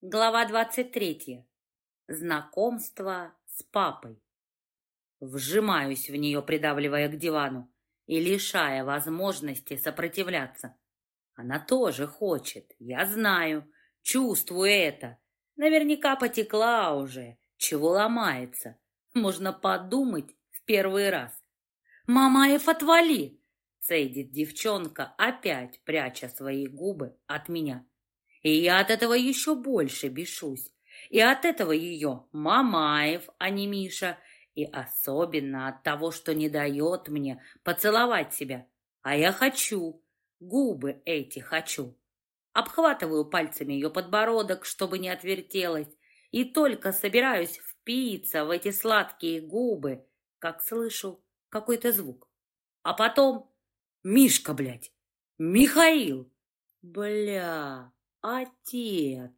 Глава 23. Знакомство с папой. Вжимаюсь в нее, придавливая к дивану и лишая возможности сопротивляться. Она тоже хочет, я знаю, чувствую это. Наверняка потекла уже, чего ломается. Можно подумать в первый раз. «Мамаев, отвали!» — цедит девчонка, опять пряча свои губы от меня. И я от этого еще больше бешусь. И от этого ее Мамаев, а не Миша. И особенно от того, что не дает мне поцеловать себя. А я хочу. Губы эти хочу. Обхватываю пальцами ее подбородок, чтобы не отвертелась. И только собираюсь впиться в эти сладкие губы, как слышу какой-то звук. А потом... Мишка, блядь! Михаил! Бля! Отец!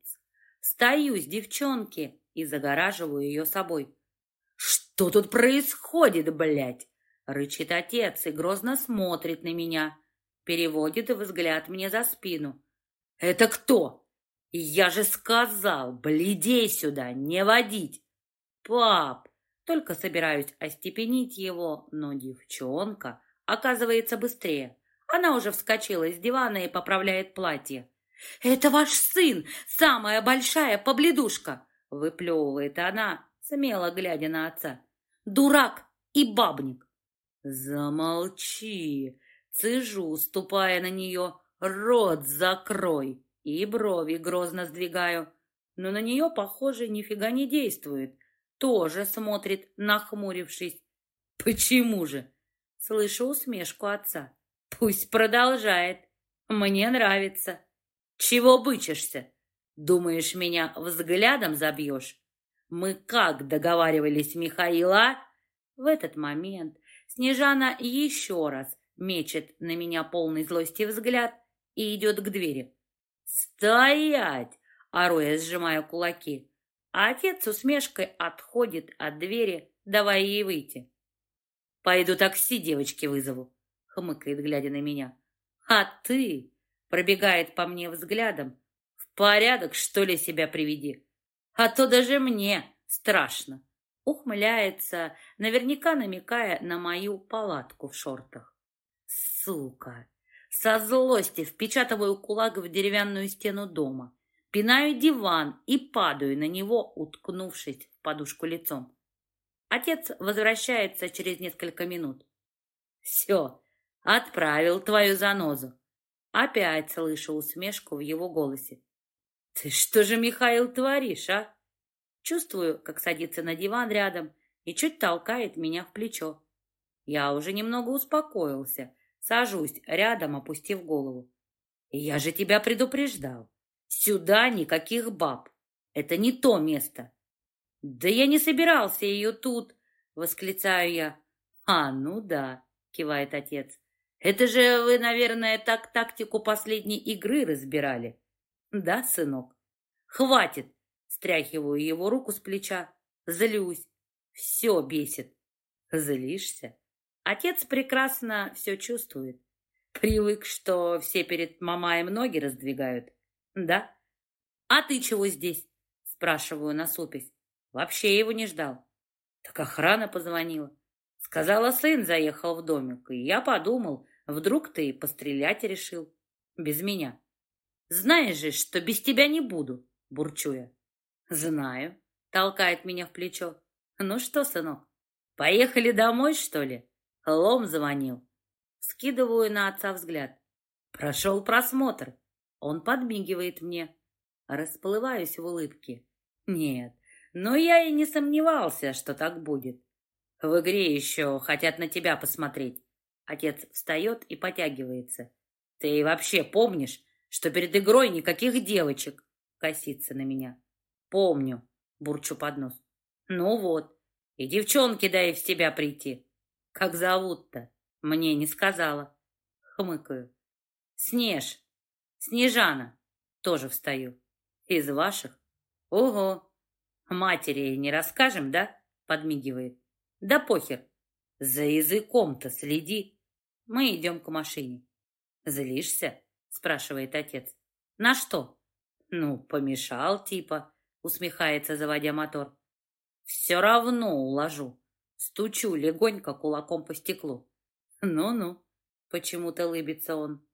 Стою с девчонки и загораживаю ее собой. Что тут происходит, блядь? Рычит отец и грозно смотрит на меня. Переводит взгляд мне за спину. Это кто? Я же сказал, бледей сюда, не водить. Пап, только собираюсь остепенить его, но девчонка оказывается быстрее. Она уже вскочила из дивана и поправляет платье. «Это ваш сын, самая большая побледушка!» — выплевывает она, смело глядя на отца. «Дурак и бабник!» «Замолчи!» — цежу, ступая на нее. «Рот закрой!» И брови грозно сдвигаю. Но на нее, похоже, нифига не действует. Тоже смотрит, нахмурившись. «Почему же?» Слышу усмешку отца. «Пусть продолжает. Мне нравится». Чего бычишься? Думаешь, меня взглядом забьешь? Мы как договаривались, Михаила? В этот момент Снежана еще раз мечет на меня полный злости взгляд и идет к двери. «Стоять!» — ору я, сжимая кулаки. А отец с усмешкой отходит от двери, давая ей выйти. «Пойду такси девочки вызову», — хмыкает, глядя на меня. «А ты Пробегает по мне взглядом. В порядок, что ли, себя приведи. А то даже мне страшно. Ухмыляется, наверняка намекая на мою палатку в шортах. Сука! Со злости впечатываю кулак в деревянную стену дома. Пинаю диван и падаю на него, уткнувшись в подушку лицом. Отец возвращается через несколько минут. «Все, отправил твою занозу. Опять слышу усмешку в его голосе. «Ты что же, Михаил, творишь, а?» Чувствую, как садится на диван рядом и чуть толкает меня в плечо. Я уже немного успокоился, сажусь рядом, опустив голову. «Я же тебя предупреждал. Сюда никаких баб. Это не то место». «Да я не собирался ее тут!» — восклицаю я. «А, ну да!» — кивает отец. Это же вы, наверное, так тактику последней игры разбирали. Да, сынок? Хватит. Стряхиваю его руку с плеча. Злюсь. Все бесит. Злишься? Отец прекрасно все чувствует. Привык, что все перед мамаем ноги раздвигают. Да? А ты чего здесь? Спрашиваю насупясь. Вообще его не ждал. Так охрана позвонила. Сказала, сын заехал в домик, и я подумал, Вдруг ты пострелять решил? Без меня. Знаешь же, что без тебя не буду, бурчу я. Знаю, толкает меня в плечо. Ну что, сынок, поехали домой, что ли? Лом звонил. Скидываю на отца взгляд. Прошел просмотр. Он подмигивает мне. Расплываюсь в улыбке. Нет, но я и не сомневался, что так будет. В игре еще хотят на тебя посмотреть. Отец встает и потягивается. Ты вообще помнишь, что перед игрой никаких девочек? Косится на меня. Помню, бурчу под нос. Ну вот, и девчонки дай в себя прийти. Как зовут-то? Мне не сказала. Хмыкаю. Снеж. Снежана. Тоже встаю. Из ваших? Ого. Матери не расскажем, да? Подмигивает. Да похер. За языком-то следи. Мы идем к машине. «Злишься?» — спрашивает отец. «На что?» Ну, помешал типа, усмехается, заводя мотор. Все равно уложу. Стучу легонько кулаком по стеклу. Ну-ну, почему-то лыбится он.